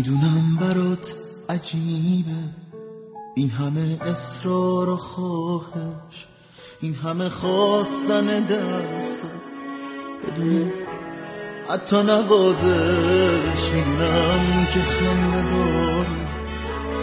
می‌دونم برات عجیبه. این همه اصرار و خواهش این همه خواستن دست. بدون حتی نوازش می‌دونم که خنده داری.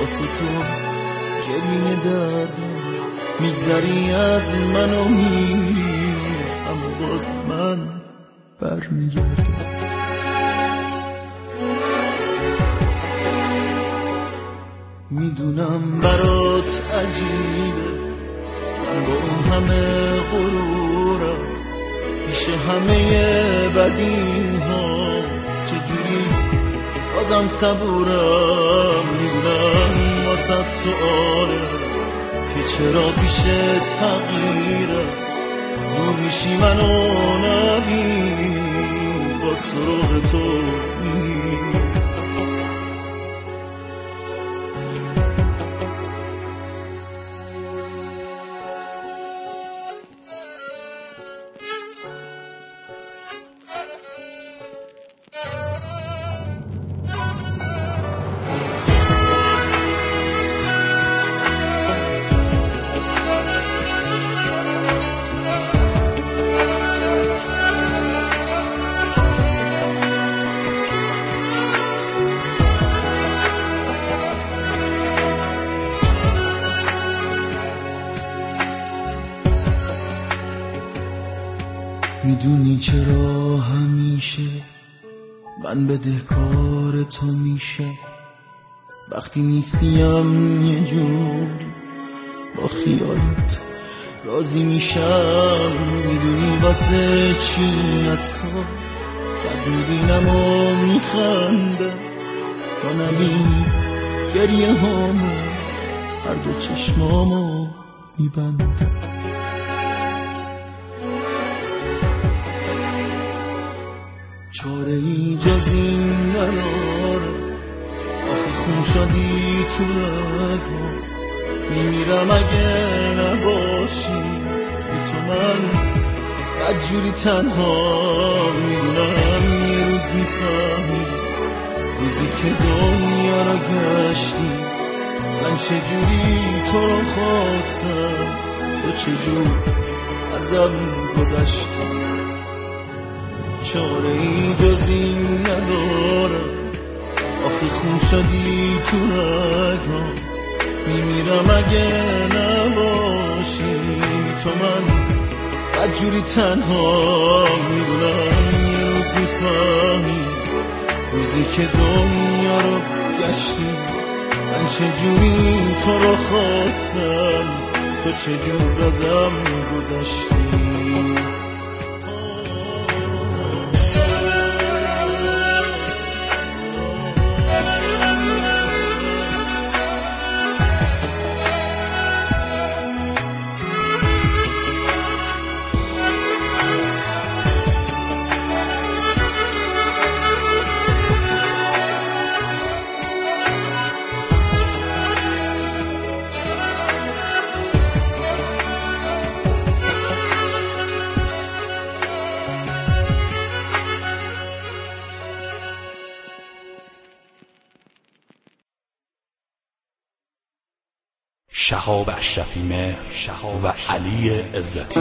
واسه تو گریه دردم. میگذری از من و میری اما باز من برمیگردم. می‌دونم برات عجیبه. من با اون همه غرورم. پیش همه بدی ها چجوری بازم صبورم؟ می‌دونم واسد سؤاله. که چرا پیش تغییره دور میشی منو نبینی. با سراغ تو میری می‌دونی چرا همیشه من دهکار تو میشه؟ وقتی نیستیم یه جور با خیالت راضی میشم. می‌دونی واسه چی از تو بد می‌بینم و میخندم. تا نبینی گریه هامو هر دو چشمامو میبندم. چاره ای جز این نداره آخه خون شدی تو رگا میمیرم اگه نباشی. بی تو من بدجوری تنها می‌دونم یه روز می‌فهمی. روزی که دنیا را گشتی. من چجوری تو رو خواستم؟ تو چجور ازم گذشتی؟ چاره ای جز این ندارم. آخه خون شدی تو رگا. میمیرم اگه نباشی تو من بدجوری تنها می‌دونم یه روز می‌فهمی روزی که دنیا رو گشتی. من چجوری تو رو خواستم؟ تو چجور ازم گذشتی؟ شهاب اشرفی مهر و علی عزتی.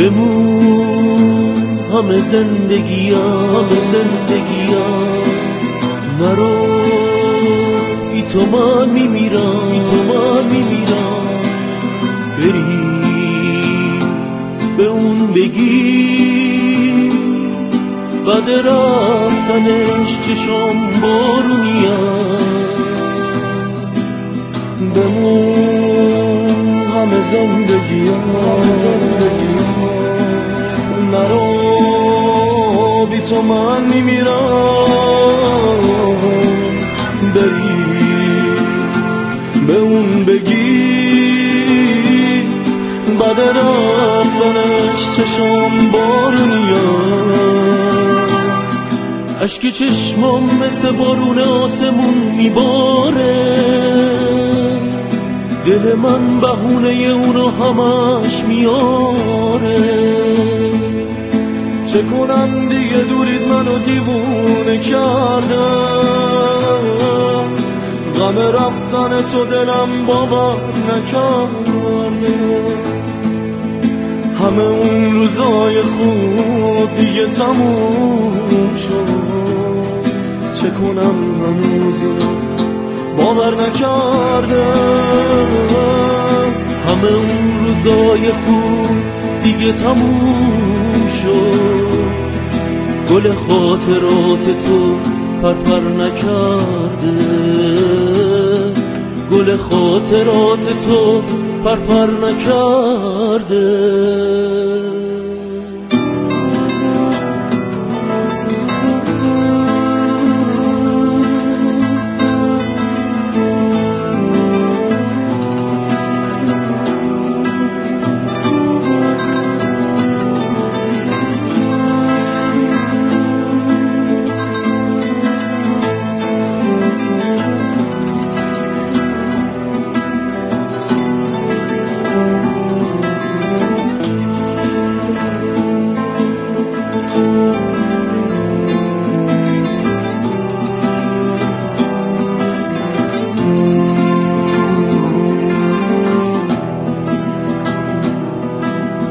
بمون. همه زندگی همه زندگی مرو. بی تو من میمیرم بی تو من میمیرم بری به اون بگی بعد رفتنش چشم بارونیان بمون. همه زندگی ها زندگی تو من میمیرم. بری به اون بگی. بعد رفتنش چشم بارونیان اشک چشمم مثل بارون آسمون میباره. دل من بهونه اونو همش میاره. چه کنم دیگه دورید منو دیوونه کرده غم رفتن تو دلم باور نکرده همه اون روزای خوب دیگه تموم شد. چه کنم هنوز باور نکرده همه اون روزای خوب دیگه تموم شد. گل خاطرات تو پرپر نکرده. گل خاطرات تو پرپر نکرده.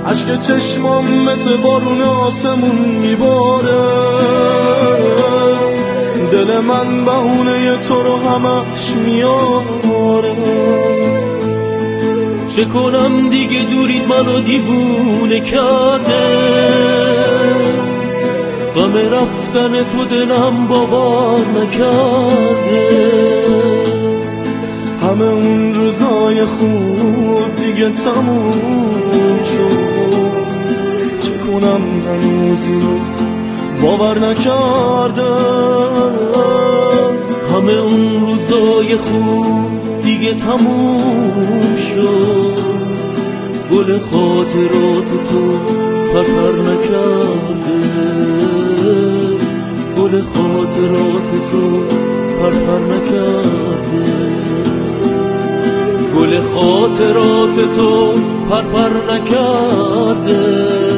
عشق چشمام مثل بارون آسمون میباره. دل من بهونه تو رو همش میاره. چه کنم دیگه دورید منو دیوونه کرده. غم رفتن تو دلم باور نکرده. همه اون روزای خوب دیگه تموم شد. چه کنم هنوز اینو باور نکرده. همه اون روزای خوب دیگه تموم شد. گل خاطرات تو پرپر نکرده. گل خاطرات تو پرپر نکرده. گل خاطرات تو پرپر نکرده.